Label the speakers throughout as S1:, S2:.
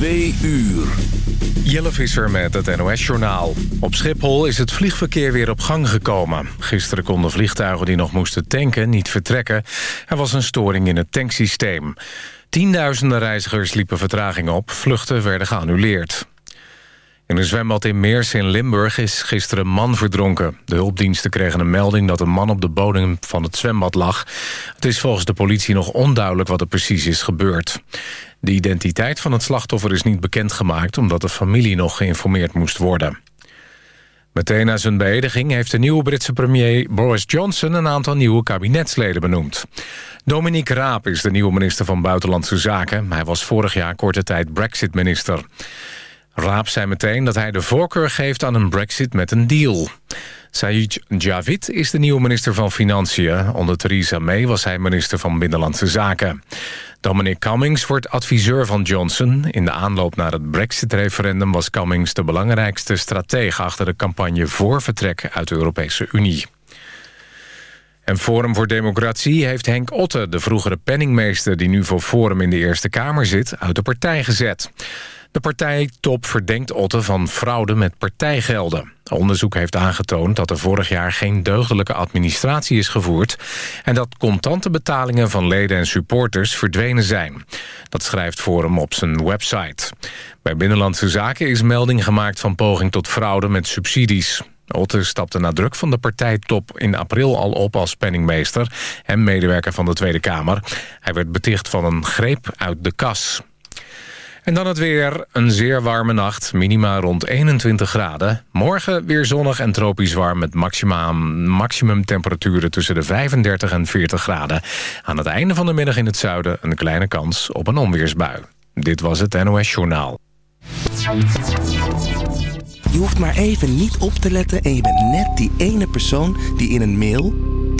S1: Twee uur.
S2: Jelle Visser met het NOS-journaal. Op Schiphol is het vliegverkeer weer op gang gekomen. Gisteren konden vliegtuigen die nog moesten tanken niet vertrekken. Er was een storing in het tanksysteem. Tienduizenden reizigers liepen vertraging op. Vluchten werden geannuleerd. In een zwembad in Meers in Limburg is gisteren een man verdronken. De hulpdiensten kregen een melding dat een man op de bodem van het zwembad lag. Het is volgens de politie nog onduidelijk wat er precies is gebeurd. De identiteit van het slachtoffer is niet bekendgemaakt... omdat de familie nog geïnformeerd moest worden. Meteen na zijn beëdiging heeft de nieuwe Britse premier Boris Johnson... een aantal nieuwe kabinetsleden benoemd. Dominique Raab is de nieuwe minister van Buitenlandse Zaken. Hij was vorig jaar korte tijd Brexit-minister. Raab zei meteen dat hij de voorkeur geeft aan een brexit met een deal. Saïd Javid is de nieuwe minister van Financiën. Onder Theresa May was hij minister van Binnenlandse Zaken. Dominic Cummings wordt adviseur van Johnson. In de aanloop naar het brexit-referendum was Cummings de belangrijkste stratege... achter de campagne voor vertrek uit de Europese Unie. En Forum voor Democratie heeft Henk Otte, de vroegere penningmeester... die nu voor Forum in de Eerste Kamer zit, uit de partij gezet. De partijtop verdenkt Otte van fraude met partijgelden. Onderzoek heeft aangetoond dat er vorig jaar geen deugdelijke administratie is gevoerd... en dat contante betalingen van leden en supporters verdwenen zijn. Dat schrijft Forum op zijn website. Bij Binnenlandse Zaken is melding gemaakt van poging tot fraude met subsidies. Otte stapte na druk van de partijtop in april al op als penningmeester... en medewerker van de Tweede Kamer. Hij werd beticht van een greep uit de kas. En dan het weer. Een zeer warme nacht. Minima rond 21 graden. Morgen weer zonnig en tropisch warm met maximum temperaturen tussen de 35 en 40 graden. Aan het einde van de middag in het zuiden een kleine kans op een onweersbui. Dit was het NOS Journaal.
S3: Je hoeft maar even niet op te letten en je bent net die ene persoon die in een mail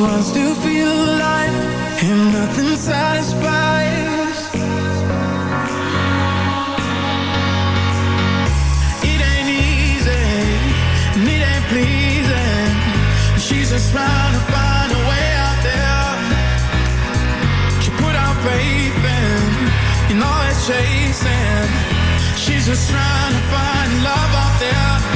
S1: wants to feel alive And nothing satisfies.
S4: It ain't easy
S5: And it ain't pleasing. She's just trying to find a way out there. She put our faith in You all it's chasing. She's just trying to find love out there.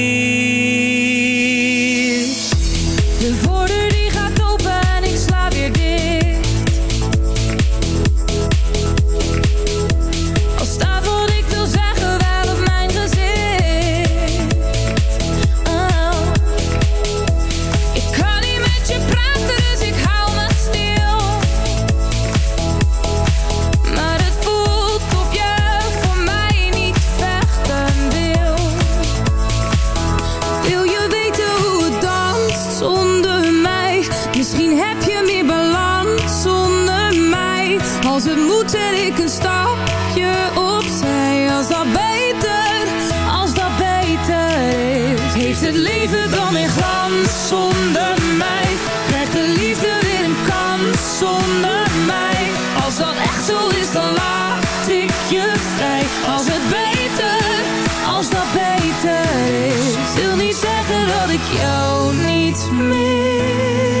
S6: Als het beter, als dat beter is. Wil niet zeggen dat ik jou niet meer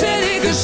S6: zet ik een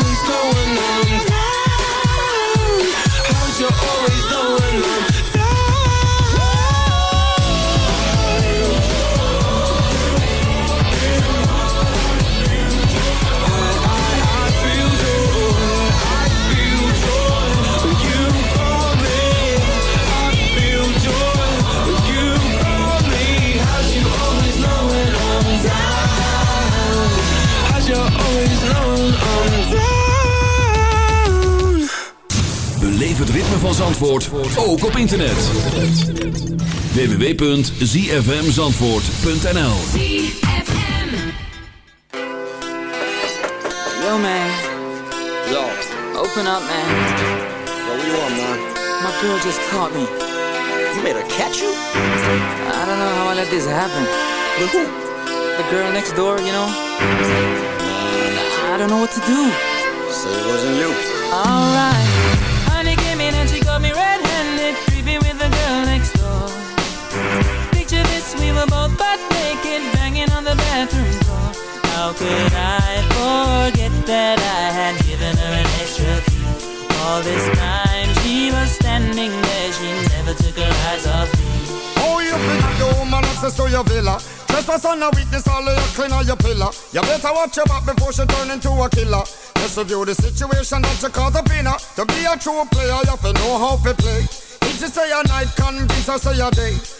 S7: always
S8: going under ritme van Zandvoort ook op internet. www.zfmzandvoort.nl
S9: Yo, man.
S10: Yo,
S9: Open up, man.
S10: yo, what you want, man?
S9: My girl just caught me.
S10: You made her catch you?
S9: I don't know how I let this happen.
S10: With who?
S9: The girl next door, you know? I don't know what to do.
S10: So it wasn't you.
S9: Alright. How could I forget that I had given her an extra key? All this time she was standing there, she never took her eyes off me.
S11: Oh, you think the woman access to your villa? Trespass on a witness, all of your clean on your pillar. You better watch your back before she turn into a killer. Just review the situation that you up in her. To be a true player, you have to know how to play. If she say a night, convince her say a day.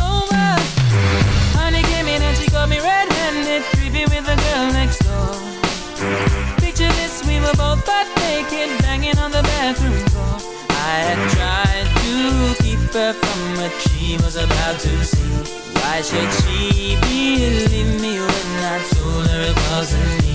S9: Red-handed, with the girl next door. Picture this, we were both butt naked, banging on the bathroom door. I had tried to keep her from what she was about to see. Why should she believe me when I told her it wasn't me?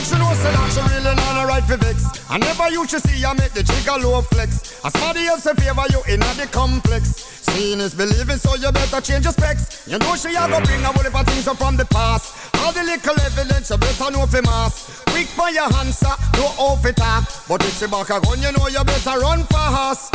S11: She know say that she really not a right for vex. I never used to see her make the trigger low flex. As somebody else in favor you in the complex. Seeing is believing, so you better change your specs. You know she a go bring a whole heap of things up from the past. All the little evidence you better know for mass. Quick for your answer, no off it talk. But if she back a gun, you know you better run fast.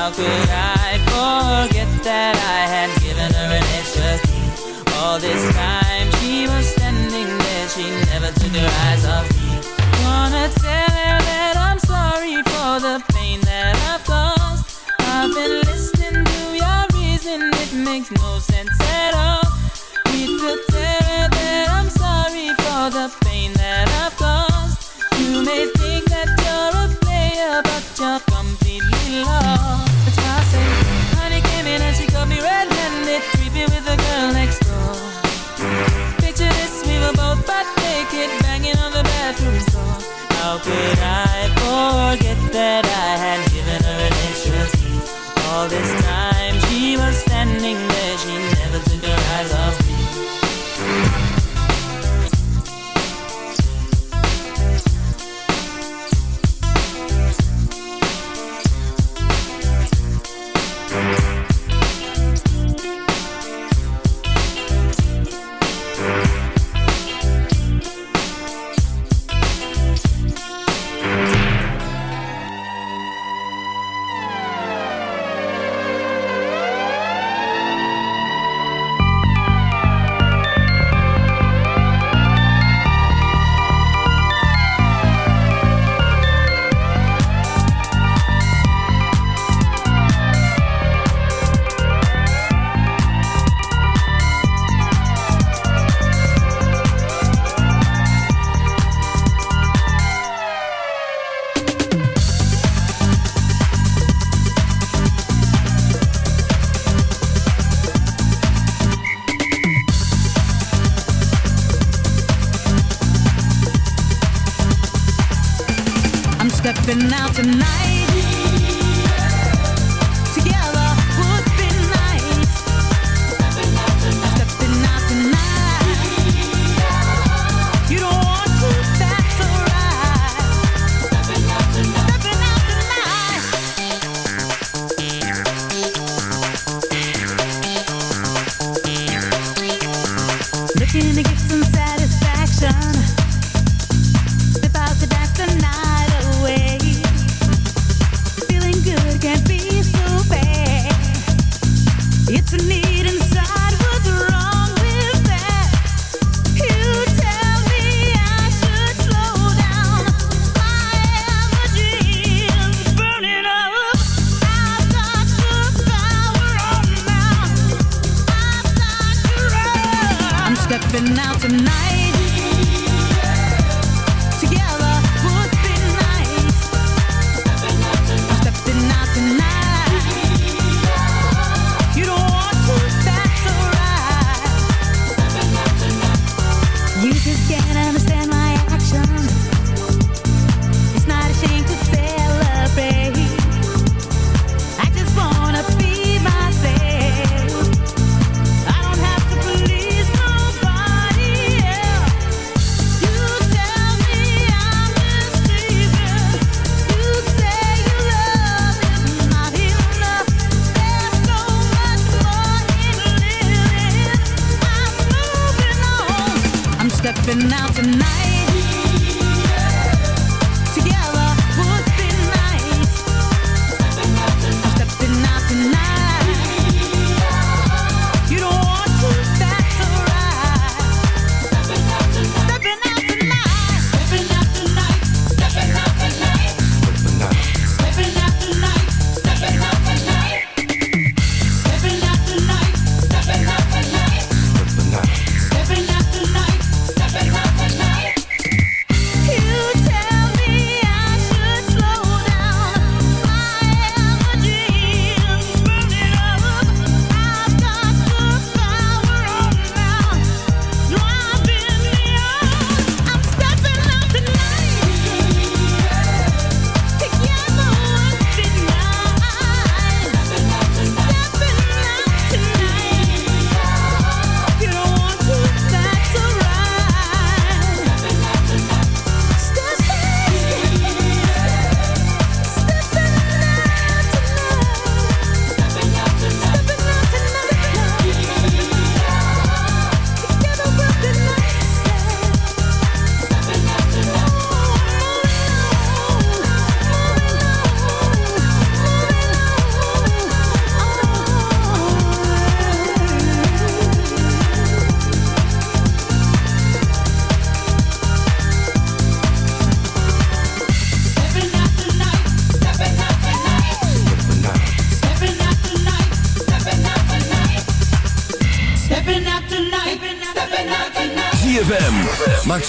S9: How could I forget that I had given her an extra key? All this time she was standing there, she never took her eyes off me. Wanna tell
S1: broken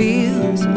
S6: feels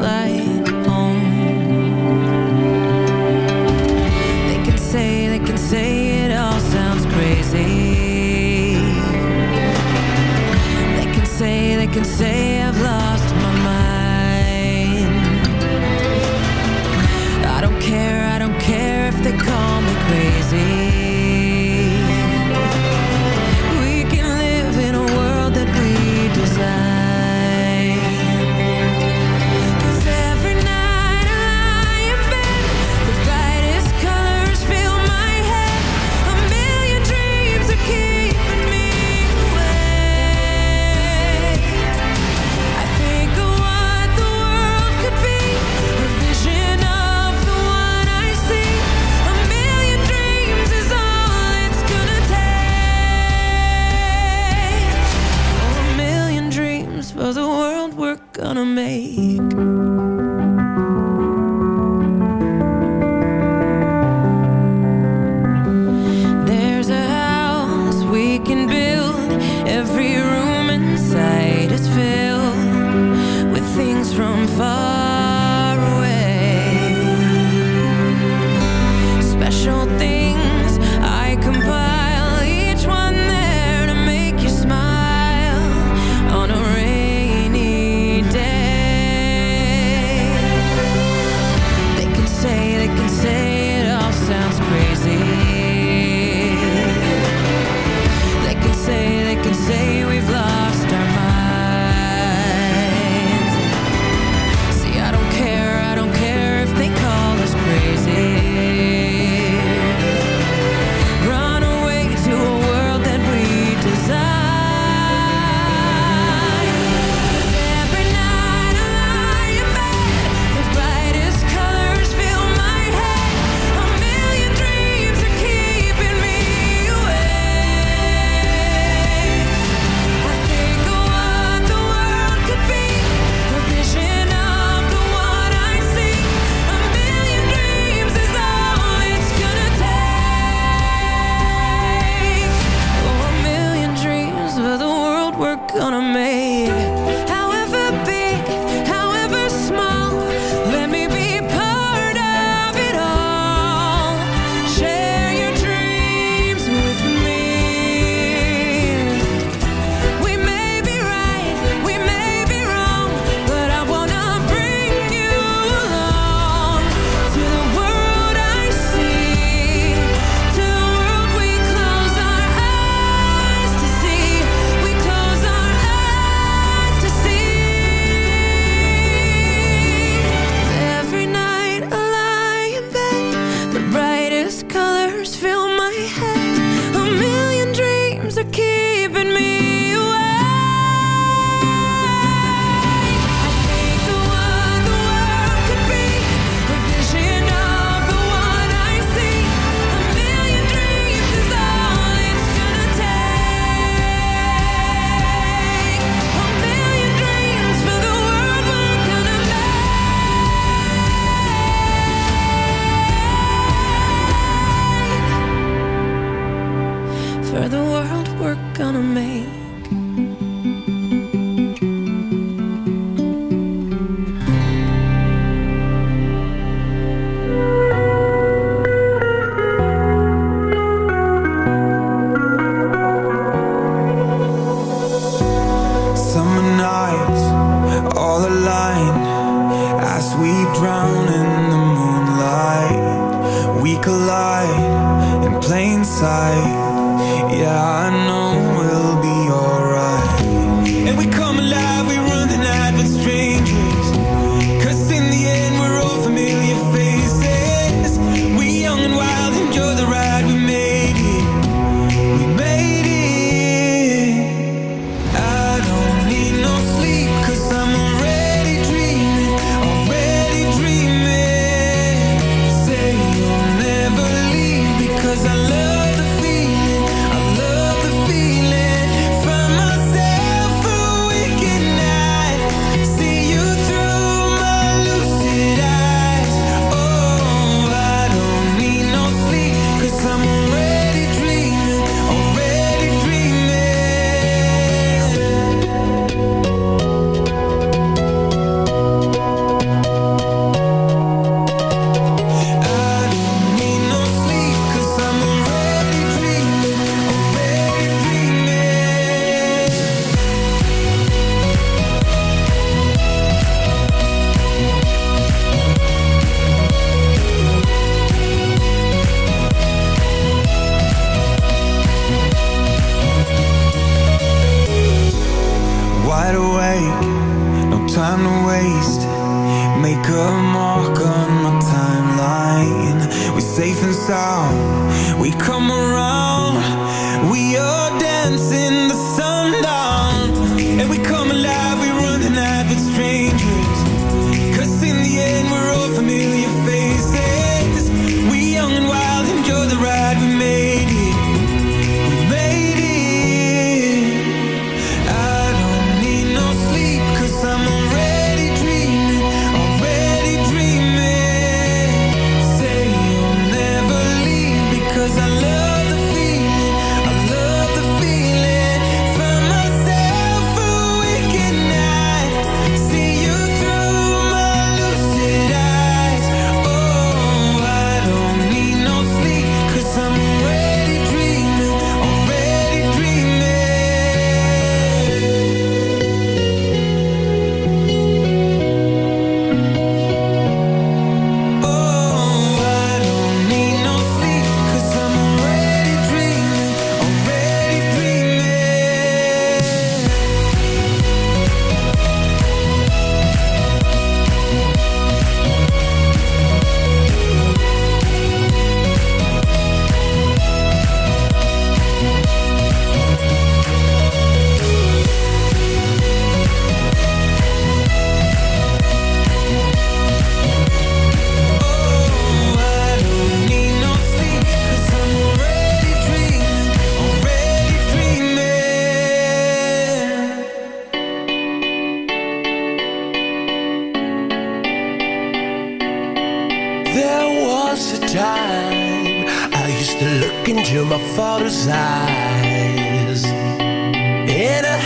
S5: sound. We come around.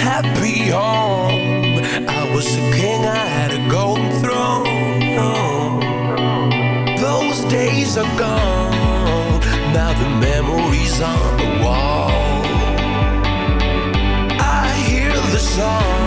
S8: happy home. I was a king, I had a golden throne. Those days are gone, now the memories on the wall. I hear the song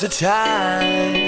S8: the time.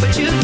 S12: but you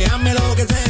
S13: que hazme lo que sea